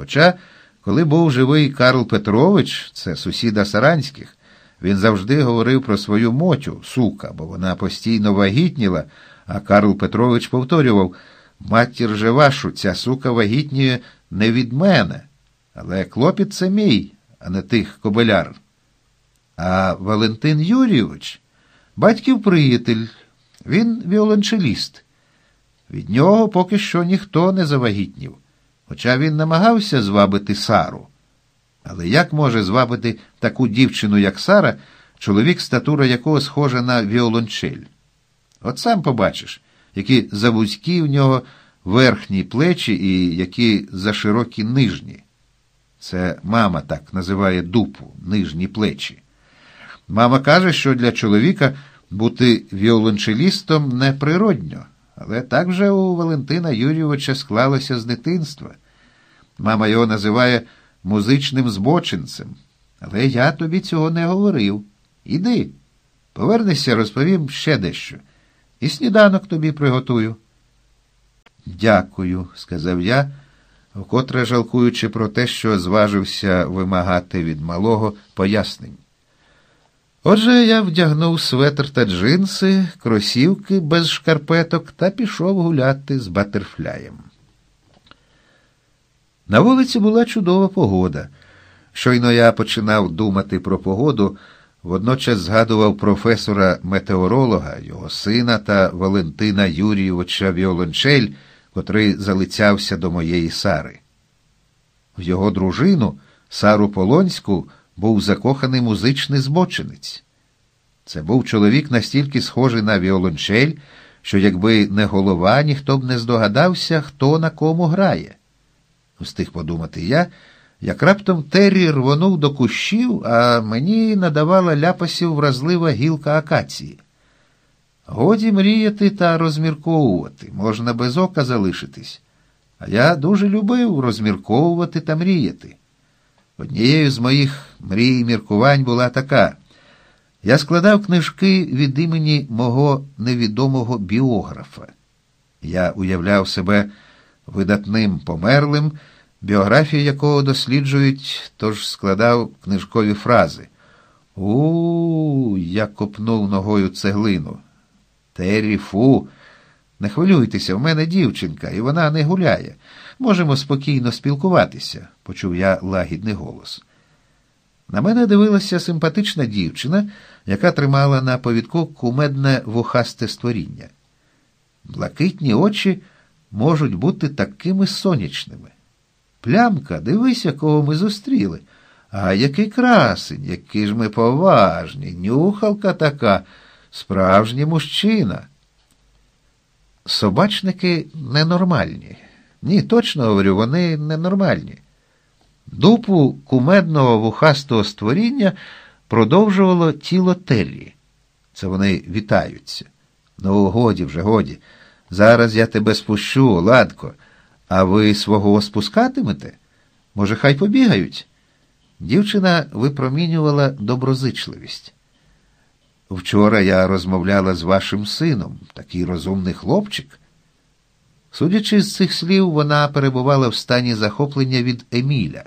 Хоча, коли був живий Карл Петрович, це сусіда Саранських, він завжди говорив про свою мотю, сука, бо вона постійно вагітніла, а Карл Петрович повторював матір же вашу, ця сука вагітніє не від мене, але клопіт це мій, а не тих кобеляр. А Валентин Юрійович батьків приятель, він віолончеліст. Від нього поки що ніхто не завагітнів, хоча він намагався звабити Сару. Але як може звабити таку дівчину, як Сара, чоловік, статура якого схожа на віолончель? От сам побачиш, які завузькі в нього верхні плечі і які заширокі нижні. Це мама так називає дупу, нижні плечі. Мама каже, що для чоловіка бути віолончелістом неприродньо, але так вже у Валентина Юрійовича склалося з дитинства. Мама його називає музичним збочинцем. Але я тобі цього не говорив. Іди, повернешся, розповім ще дещо. І сніданок тобі приготую. Дякую, сказав я, вкотре жалкуючи про те, що зважився вимагати від малого пояснень. Отже, я вдягнув светр та джинси, кросівки без шкарпеток та пішов гуляти з батерфляєм. На вулиці була чудова погода. Щойно я починав думати про погоду, водночас згадував професора метеоролога, його сина та Валентина Юрійовича Віолончель, котрий залицявся до моєї Сари. В його дружину, Сару Полонську, був закоханий музичний збочинець. Це був чоловік настільки схожий на віолончель, що якби не голова, ніхто б не здогадався, хто на кому грає. Встиг подумати я, як раптом Террі рвонув до кущів, а мені надавала ляпасів вразлива гілка акації. Годі мріяти та розмірковувати, можна без ока залишитись. А я дуже любив розмірковувати та мріяти. Однією з моїх мрій і міркувань була така. Я складав книжки від імені мого невідомого біографа. Я уявляв себе видатним померлим, біографію якого досліджують, тож складав книжкові фрази. У, я копнув ногою цеглину. Террі, фу, не хвилюйтеся, в мене дівчинка, і вона не гуляє. Можемо спокійно спілкуватися, почув я лагідний голос. На мене дивилася симпатична дівчина, яка тримала на повідку кумедне вухасте створіння. Блакитні очі можуть бути такими сонячними. Плямка, дивися, кого ми зустріли. А який красень, який ж ми поважні, нюхалка така, справжній мужчина. Собачники ненормальні. Ні, точно говорю, вони ненормальні. Дупу кумедного вухастого створіння продовжувало тіло Террі. Це вони вітаються. Ну, годі вже, годі. Зараз я тебе спущу, ладко, а ви свого спускатимете? Може, хай побігають? Дівчина випромінювала доброзичливість. Вчора я розмовляла з вашим сином, такий розумний хлопчик. Судячи з цих слів, вона перебувала в стані захоплення від Еміля.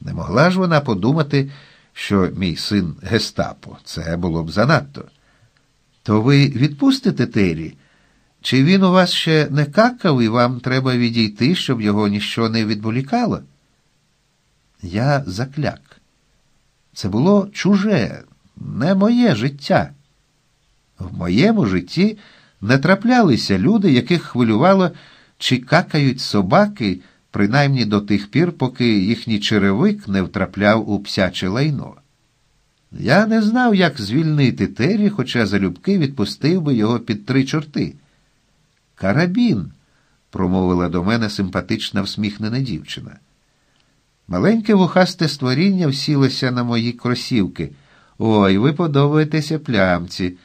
Не могла ж вона подумати, що мій син гестапо. Це було б занадто. То ви відпустите Террі? Чи він у вас ще не какав і вам треба відійти, щоб його ніщо не відволікало? Я закляк. Це було чуже, не моє життя. В моєму житті не траплялися люди, яких хвилювало, чи какають собаки, принаймні до тих пір, поки їхній черевик не втрапляв у псяче лайно. Я не знав, як звільнити Террі, хоча залюбки відпустив би його під три чорти. Карабін, промовила до мене симпатична всміхнена дівчина. Маленьке вухасте створіння всілося на мої кросівки. Ой, ви подобаєтеся плямці.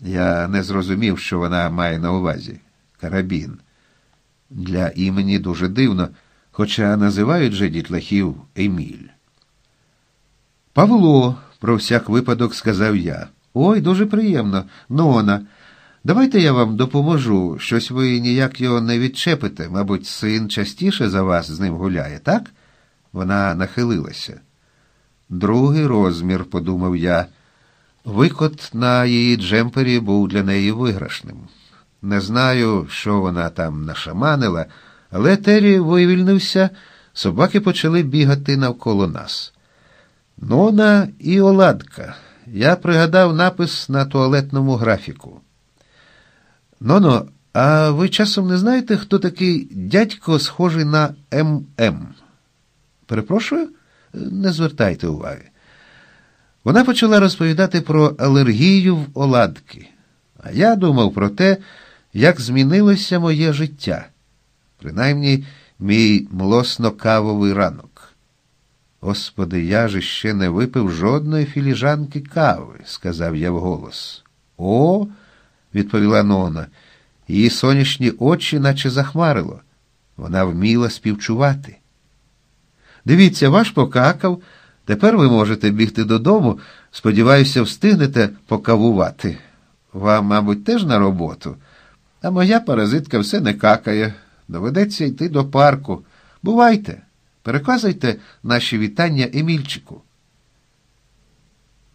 Я не зрозумів, що вона має на увазі. Карабін. Для імені дуже дивно, хоча називають же дітлахів Еміль. Павло, про всяк випадок сказав я. Ой, дуже приємно, Нона. Давайте я вам допоможу, щось ви ніяк його не відчепите. Мабуть, син частіше за вас з ним гуляє, так? Вона нахилилася. Другий розмір, подумав я. Викот на її джемпері був для неї виграшним. Не знаю, що вона там нашаманила, але Террі вивільнився, собаки почали бігати навколо нас. Нона і оладка. Я пригадав напис на туалетному графіку. Ноно, а ви часом не знаєте, хто такий дядько схожий на ММ? Перепрошую, не звертайте уваги. Вона почала розповідати про алергію в оладки, а я думав про те, як змінилося моє життя, принаймні мій млосно-кавовий ранок. Господи, я ж ще не випив жодної філіжанки кави, сказав я вголос. О, відповіла Нона, її сонячні очі наче захмарило. Вона вміла співчувати. Дивіться, ваш покакав. Тепер ви можете бігти додому. Сподіваюся, встигнете покавувати. Вам, мабуть, теж на роботу. А моя паразитка все не какає. Доведеться йти до парку. Бувайте, переказуйте наші вітання Емільчику.